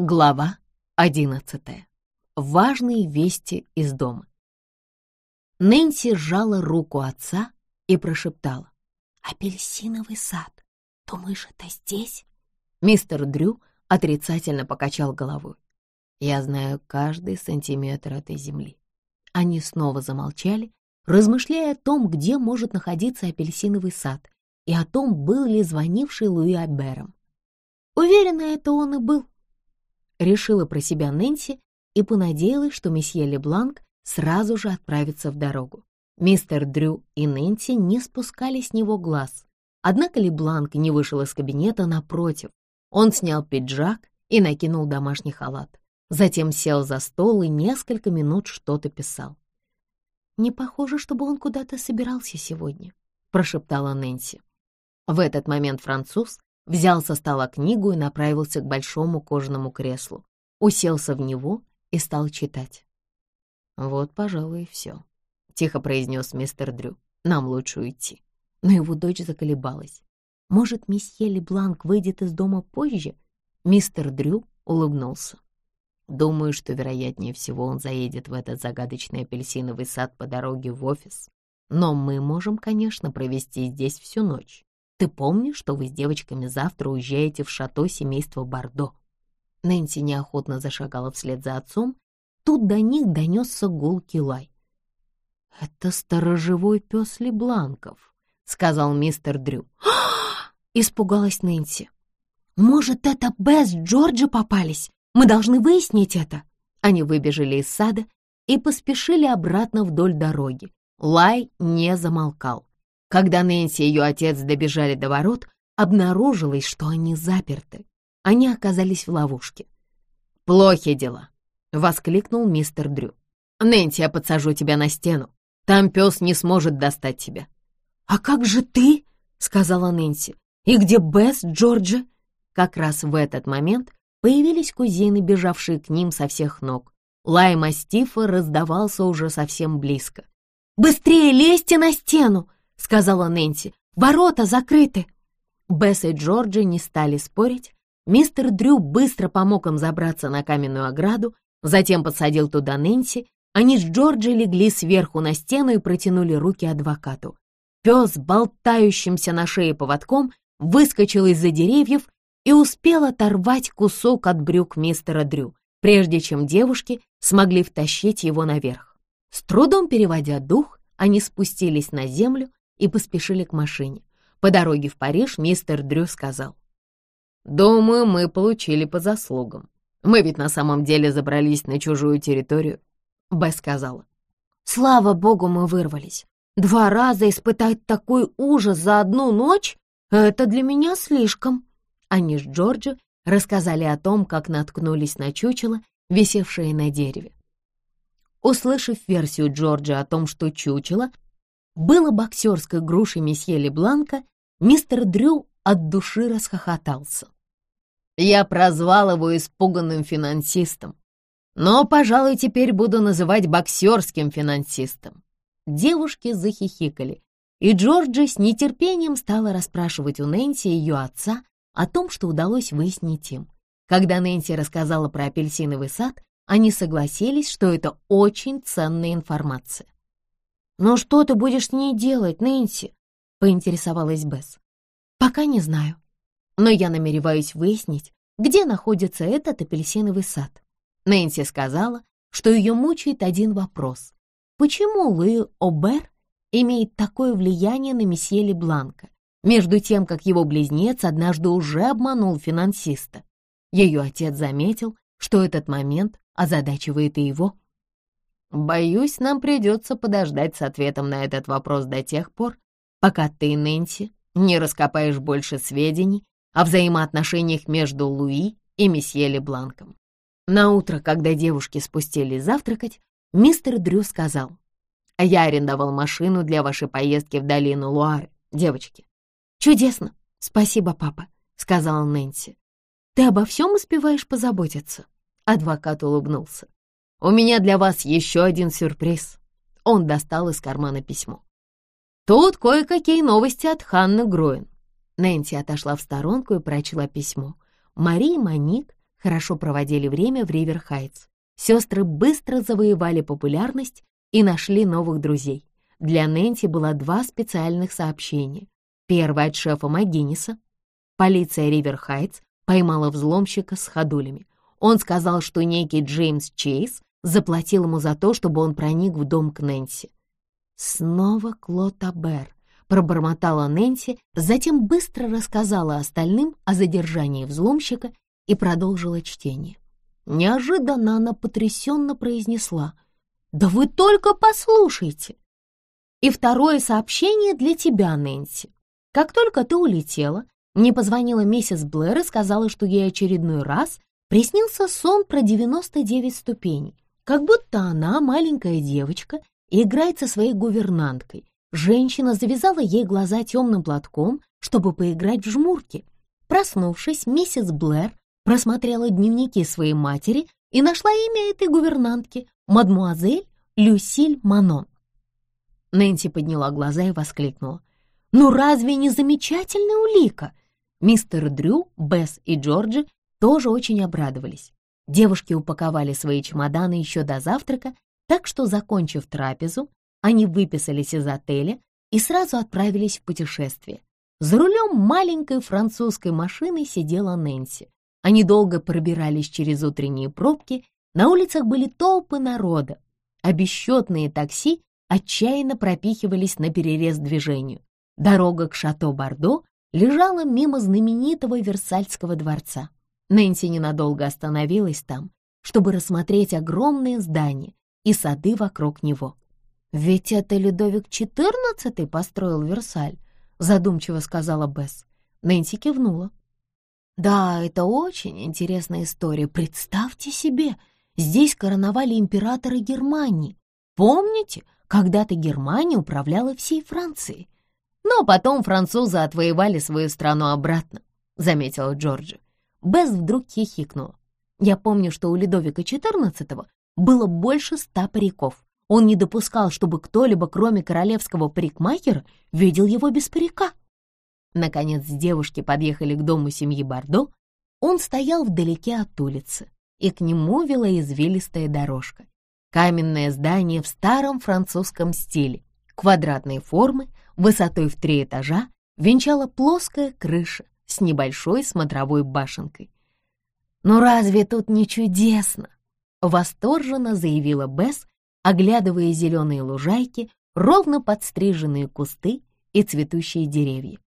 Глава одиннадцатая. Важные вести из дома. Нэнси сжала руку отца и прошептала. «Апельсиновый сад. Думаешь, это здесь?» Мистер Дрю отрицательно покачал головой. «Я знаю каждый сантиметр этой земли». Они снова замолчали, размышляя о том, где может находиться апельсиновый сад, и о том, был ли звонивший Луи Абером. Уверена, это он и был. Решила про себя Нэнси и понадеялась, что месье Лебланк сразу же отправится в дорогу. Мистер Дрю и Нэнси не спускали с него глаз. Однако Лебланк не вышел из кабинета напротив. Он снял пиджак и накинул домашний халат. Затем сел за стол и несколько минут что-то писал. «Не похоже, чтобы он куда-то собирался сегодня», — прошептала Нэнси. В этот момент француз взял со стола книгу и направился к большому кожаному креслу, уселся в него и стал читать. «Вот, пожалуй, и все», — тихо произнес мистер Дрю. «Нам лучше уйти». Но его дочь заколебалась. «Может, месье Лебланк выйдет из дома позже?» Мистер Дрю улыбнулся. «Думаю, что, вероятнее всего, он заедет в этот загадочный апельсиновый сад по дороге в офис. Но мы можем, конечно, провести здесь всю ночь. Ты помнишь, что вы с девочками завтра уезжаете в шато семейства Бордо?» Нэнси неохотно зашагала вслед за отцом. Тут до них донесся гулкий лай. «Это сторожевой пес Лебланков», — сказал мистер Дрю. испугалась Нэнси. «Может, это Бесс Джорджи попались? Мы должны выяснить это». Они выбежали из сада и поспешили обратно вдоль дороги. Лай не замолкал. Когда Нэнси и ее отец добежали до ворот, обнаружилось, что они заперты. Они оказались в ловушке. «Плохи дела!» — воскликнул мистер Дрю. «Нэнси, я подсажу тебя на стену. Там пес не сможет достать тебя». «А как же ты?» — сказала Нэнси. «И где Бесс, Джорджи?» Как раз в этот момент появились кузины, бежавшие к ним со всех ног. Лай мастифа раздавался уже совсем близко. «Быстрее лезьте на стену!» — сказала Нэнси. «Ворота закрыты!» Бесс и Джорджи не стали спорить. Мистер Дрю быстро помог им забраться на каменную ограду, затем подсадил туда Нэнси. Они с Джорджи легли сверху на стену и протянули руки адвокату. Пес, болтающимся на шее поводком, выскочил из-за деревьев и успел оторвать кусок от брюк мистера Дрю, прежде чем девушки смогли втащить его наверх. С трудом переводя дух, они спустились на землю и поспешили к машине. По дороге в Париж мистер Дрю сказал. «Думаю, мы получили по заслугам. Мы ведь на самом деле забрались на чужую территорию», — Бесс сказала. «Слава богу, мы вырвались. Два раза испытать такой ужас за одну ночь — это для меня слишком». Они с Джорджи рассказали о том, как наткнулись на чучело, висевшее на дереве. Услышав версию Джорджа о том, что чучело было боксерской грушей месье Лебланка, мистер Дрю от души расхохотался. Я прозвал его испуганным финансистом, но, пожалуй, теперь буду называть боксерским финансистом. Девушки захихикали, и Джорджи с нетерпением стала расспрашивать у Нэнси и ее отца о том, что удалось выяснить им. Когда Нэнси рассказала про апельсиновый сад, они согласились, что это очень ценная информация. «Но что ты будешь с ней делать, Нэнси?» — поинтересовалась Бесс. «Пока не знаю, но я намереваюсь выяснить, где находится этот апельсиновый сад». Нэнси сказала, что ее мучает один вопрос. Почему Луи Обер имеет такое влияние на месье Лебланка, между тем, как его близнец однажды уже обманул финансиста? Ее отец заметил, что этот момент озадачивает и его. Боюсь, нам придется подождать с ответом на этот вопрос до тех пор, пока ты, Нэнси, не раскопаешь больше сведений о взаимоотношениях между Луи и месье Лебланком. На утро, когда девушки спустились завтракать, мистер Дрю сказал, «Я арендовал машину для вашей поездки в долину Луары, девочки». «Чудесно! Спасибо, папа», — сказала Нэнси. «Ты обо всем успеваешь позаботиться?» Адвокат улыбнулся. «У меня для вас еще один сюрприз». Он достал из кармана письмо. «Тут кое-какие новости от Ханны Гроин». Нэнси отошла в сторонку и прочла письмо. Мария Маник хорошо проводили время в Ривер-Хайтс. Сестры быстро завоевали популярность и нашли новых друзей. Для Нэнси было два специальных сообщения. Первое от шефа Магинниса. Полиция Ривер-Хайтс поймала взломщика с ходулями. Он сказал, что некий Джеймс Чейз заплатил ему за то, чтобы он проник в дом к Нэнси. Снова Клод Абер, пробормотала Нэнси, затем быстро рассказала остальным о задержании взломщика и продолжила чтение. Неожиданно она потрясенно произнесла. «Да вы только послушайте!» И второе сообщение для тебя, Нэнси. Как только ты улетела, мне позвонила миссис Блэр и сказала, что ей очередной раз приснился сон про 99 ступеней, как будто она, маленькая девочка, играет со своей гувернанткой. Женщина завязала ей глаза темным платком, чтобы поиграть в жмурки. Проснувшись, миссис Блэр просмотрела дневники своей матери и нашла имя этой гувернантки — мадмуазель Люсиль Манон. Нэнси подняла глаза и воскликнула. «Ну разве не замечательная улика?» Мистер Дрю, Бесс и Джорджи тоже очень обрадовались. Девушки упаковали свои чемоданы еще до завтрака, так что, закончив трапезу, они выписались из отеля и сразу отправились в путешествие. За рулем маленькой французской машины сидела Нэнси. Они долго пробирались через утренние пробки, на улицах были толпы народа, а бесчетные такси отчаянно пропихивались на перерез движению. Дорога к Шато-Бордо лежала мимо знаменитого Версальского дворца. Нэнси ненадолго остановилась там, чтобы рассмотреть огромные здания и сады вокруг него. «Ведь это Людовик XIV построил Версаль», — задумчиво сказала Бесс. Нэнси кивнула. «Да, это очень интересная история. Представьте себе, здесь короновали императоры Германии. Помните, когда-то Германия управляла всей Францией? Но потом французы отвоевали свою страну обратно, заметила Джорджи. Бесс вдруг хихикнула. Я помню, что у Людовика XIV было больше ста париков. Он не допускал, чтобы кто-либо, кроме королевского парикмахера, видел его без парика. Наконец девушки подъехали к дому семьи Бардо. Он стоял вдалеке от улицы, и к нему вела извилистая дорожка. Каменное здание в старом французском стиле, квадратной формы, высотой в три этажа, венчала плоская крыша с небольшой смотровой башенкой. «Ну разве тут не чудесно?» — восторженно заявила Бесс, оглядывая зеленые лужайки, ровно подстриженные кусты и цветущие деревья.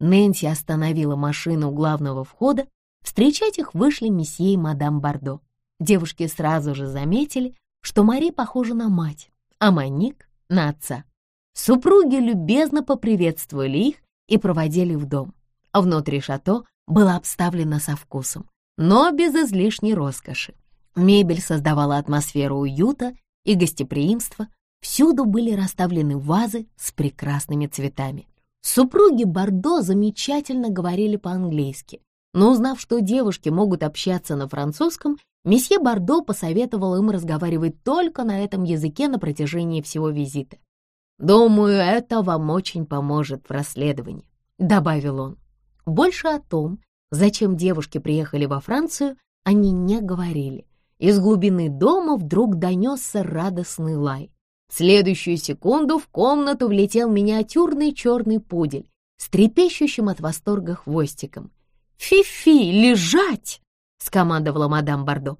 Нэнси остановила машину у главного входа. Встречать их вышли месье и мадам Бардо. Девушки сразу же заметили, что Мари похожа на мать, а Маник — на отца. Супруги любезно поприветствовали их и проводили в дом. Внутри шато было обставлено со вкусом, но без излишней роскоши. Мебель создавала атмосферу уюта и гостеприимства, всюду были расставлены вазы с прекрасными цветами. Супруги Бордо замечательно говорили по-английски, но узнав, что девушки могут общаться на французском, месье Бордо посоветовал им разговаривать только на этом языке на протяжении всего визита. «Думаю, это вам очень поможет в расследовании», — добавил он. Больше о том, зачем девушки приехали во Францию, они не говорили. Из глубины дома вдруг донесся радостный лай. В следующую секунду в комнату влетел миниатюрный черный пудель с трепещущим от восторга хвостиком. «Фи-фи, лежать!» — скомандовала мадам Бардо.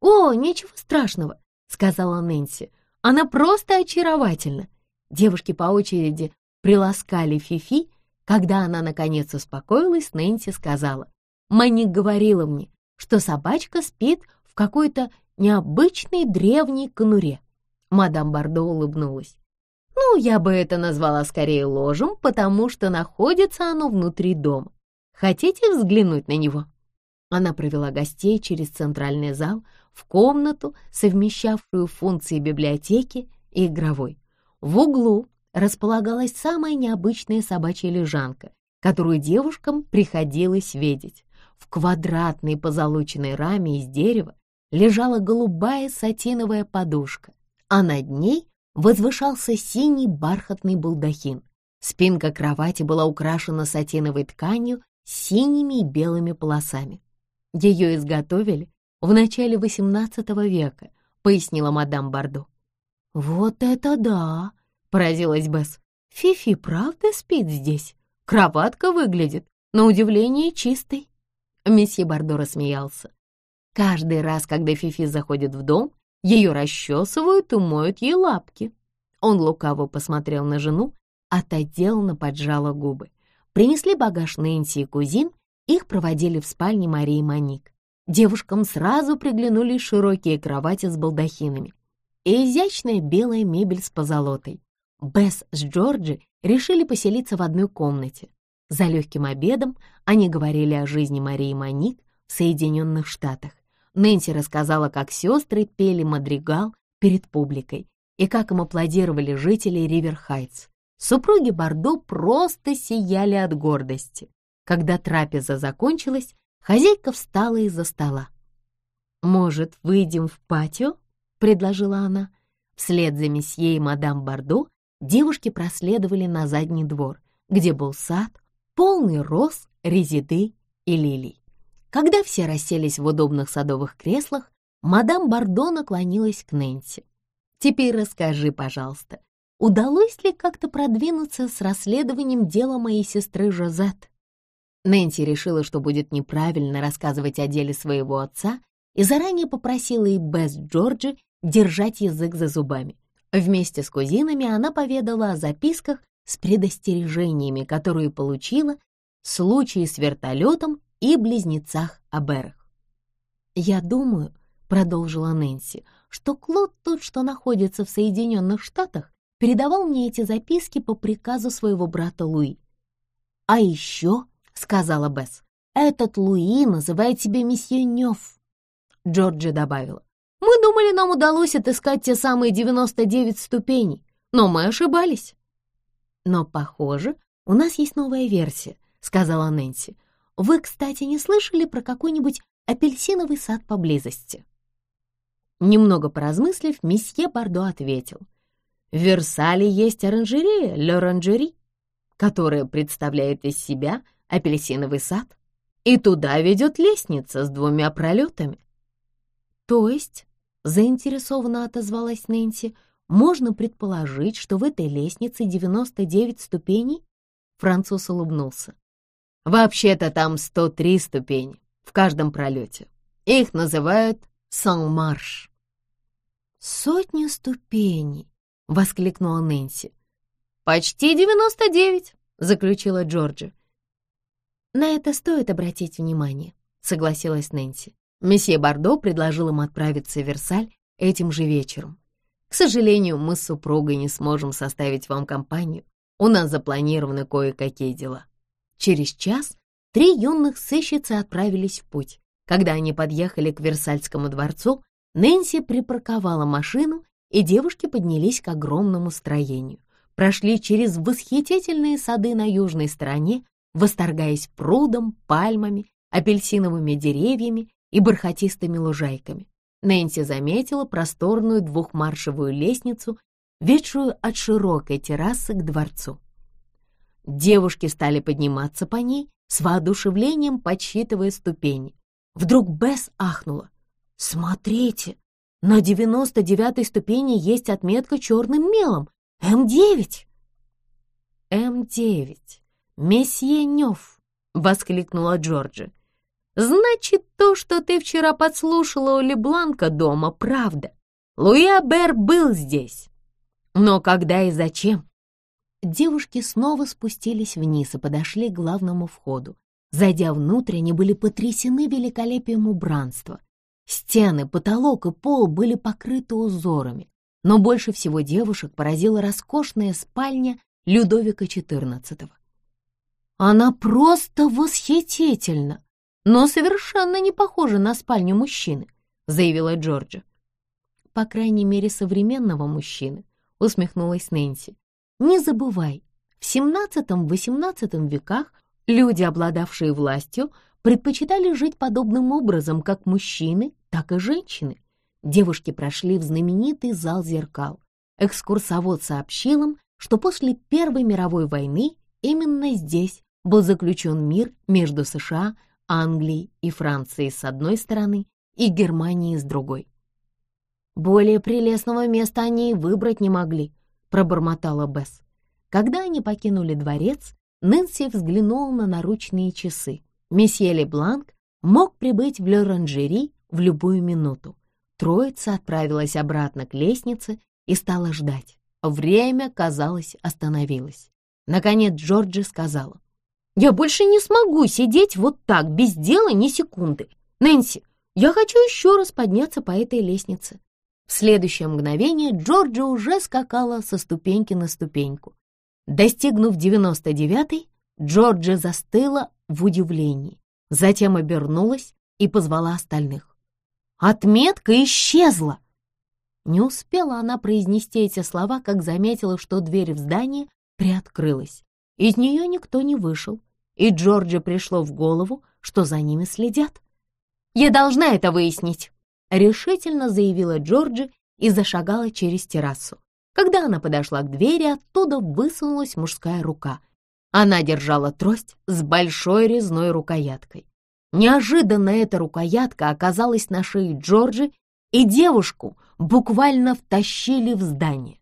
«О, ничего страшного», — сказала Нэнси. «Она просто очаровательна». Девушки по очереди приласкали Фифи. Когда она наконец успокоилась, Нэнси сказала. «Маник говорила мне, что собачка спит в какой-то необычной древней конуре. Мадам Бардо улыбнулась. «Ну, я бы это назвала скорее ложем, потому что находится оно внутри дома. Хотите взглянуть на него?» Она провела гостей через центральный зал в комнату, совмещавшую функции библиотеки и игровой. В углу располагалась самая необычная собачья лежанка, которую девушкам приходилось видеть. В квадратной позолоченной раме из дерева лежала голубая сатиновая подушка, а над ней возвышался синий бархатный балдахин. Спинка кровати была украшена сатиновой тканью с синими и белыми полосами. Ее изготовили в начале XVIII века, пояснила мадам Бардо. «Вот это да!» — поразилась Бесс. «Фифи правда спит здесь? Кроватка выглядит, на удивление, чистой». Месье Бардо рассмеялся. Каждый раз, когда Фифи заходит в дом, ее расчесывают и моют ей лапки. Он лукаво посмотрел на жену, а та деланно поджала губы. Принесли багаж Нэнси и кузин, их проводили в спальне Марии Моник. Девушкам сразу приглянулись широкие кровати с балдахинами и изящная белая мебель с позолотой. Бесс с Джорджи решили поселиться в одной комнате. За легким обедом они говорили о жизни Марии Моник в Соединенных Штатах. Нэнси рассказала, как сестры пели мадригал перед публикой и как им аплодировали жители Риверхайтс. Супруги Бордо просто сияли от гордости. Когда трапеза закончилась, хозяйка встала из-за стола. «Может, выйдем в патио?» — предложила она. Вслед за месье и мадам Бордо девушки проследовали на задний двор, где был сад, полный роз, резиды и лилий. Когда все расселись в удобных садовых креслах, мадам Бордо наклонилась к Нэнси. «Теперь расскажи, пожалуйста, удалось ли как-то продвинуться с расследованием дела моей сестры Жозет?» Нэнси решила, что будет неправильно рассказывать о деле своего отца и заранее попросила и Бесс Джорджи держать язык за зубами. Вместе с кузинами она поведала о записках с предостережениями, которые получила в случае с вертолетом и близнецах Аберах. «Я думаю», — продолжила Нэнси, «что Клод тот, что находится в Соединенных Штатах, передавал мне эти записки по приказу своего брата Луи. А еще — сказала Бесс. «Этот Луи называет себя месье Нёв». Джорджи добавила. «Мы думали, нам удалось отыскать те самые 99 ступеней, но мы ошибались». «Но, похоже, у нас есть новая версия», — сказала Нэнси. «Вы, кстати, не слышали про какой-нибудь апельсиновый сад поблизости?» Немного поразмыслив, месье Бардо ответил. «В Версале есть оранжерея, Л'Оранжери, которая представляет из себя апельсиновый сад, и туда ведет лестница с двумя пролетами. То есть, заинтересованно отозвалась Нэнси, можно предположить, что в этой лестнице 99 ступеней? Француз улыбнулся. Вообще-то там 103 ступени в каждом пролете. Их называют Сан-Марш. «Сотня ступеней!» — воскликнула Нэнси. «Почти девяносто заключила Джорджи. «На это стоит обратить внимание», — согласилась Нэнси. Месье Бардо предложил им отправиться в Версаль этим же вечером. «К сожалению, мы с супругой не сможем составить вам компанию. У нас запланированы кое-какие дела». Через час три юных сыщицы отправились в путь. Когда они подъехали к Версальскому дворцу, Нэнси припарковала машину, и девушки поднялись к огромному строению. Прошли через восхитительные сады на южной стороне, восторгаясь прудом, пальмами, апельсиновыми деревьями и бархатистыми лужайками. Нэнси заметила просторную двухмаршевую лестницу, ведшую от широкой террасы к дворцу. Девушки стали подниматься по ней, с воодушевлением подсчитывая ступени. Вдруг Бесс ахнула. «Смотрите, на девяносто девятой ступени есть отметка черным мелом. М9!» «М9!» «Месье Нёв!» — воскликнула Джорджи. «Значит, то, что ты вчера подслушала у Лебланка дома, правда. Луи Абер был здесь. Но когда и зачем?» Девушки снова спустились вниз и подошли к главному входу. Зайдя внутрь, они были потрясены великолепием убранства. Стены, потолок и пол были покрыты узорами, но больше всего девушек поразила роскошная спальня Людовика XIV. Она просто восхитительна, но совершенно не похожа на спальню мужчины, заявила Джорджа. По крайней мере, современного мужчины, усмехнулась Нэнси. Не забывай, в XVII-XVIII веках люди, обладавшие властью, предпочитали жить подобным образом как мужчины, так и женщины. Девушки прошли в знаменитый зал зеркал. Экскурсовод сообщил им, что после Первой мировой войны именно здесь был заключен мир между США, Англии и Франции с одной стороны и Германии с другой. «Более прелестного места они и выбрать не могли», — пробормотала Бесс. Когда они покинули дворец, Нэнси взглянула на наручные часы. Месье Лебланк мог прибыть в Лоранжери в любую минуту. Троица отправилась обратно к лестнице и стала ждать. Время, казалось, остановилось. Наконец Джорджи сказала. «Я больше не смогу сидеть вот так, без дела ни секунды. Нэнси, я хочу еще раз подняться по этой лестнице». В следующее мгновение Джорджи уже скакала со ступеньки на ступеньку. Достигнув девяносто девятой, Джорджи застыла в удивлении, затем обернулась и позвала остальных. Отметка исчезла! Не успела она произнести эти слова, как заметила, что дверь в здание приоткрылась. Из нее никто не вышел, и Джорджи пришло в голову, что за ними следят. «Я должна это выяснить», — решительно заявила Джорджи и зашагала через террасу. Когда она подошла к двери, оттуда высунулась мужская рука. Она держала трость с большой резной рукояткой. Неожиданно эта рукоятка оказалась на шее Джорджи, и девушку буквально втащили в здание.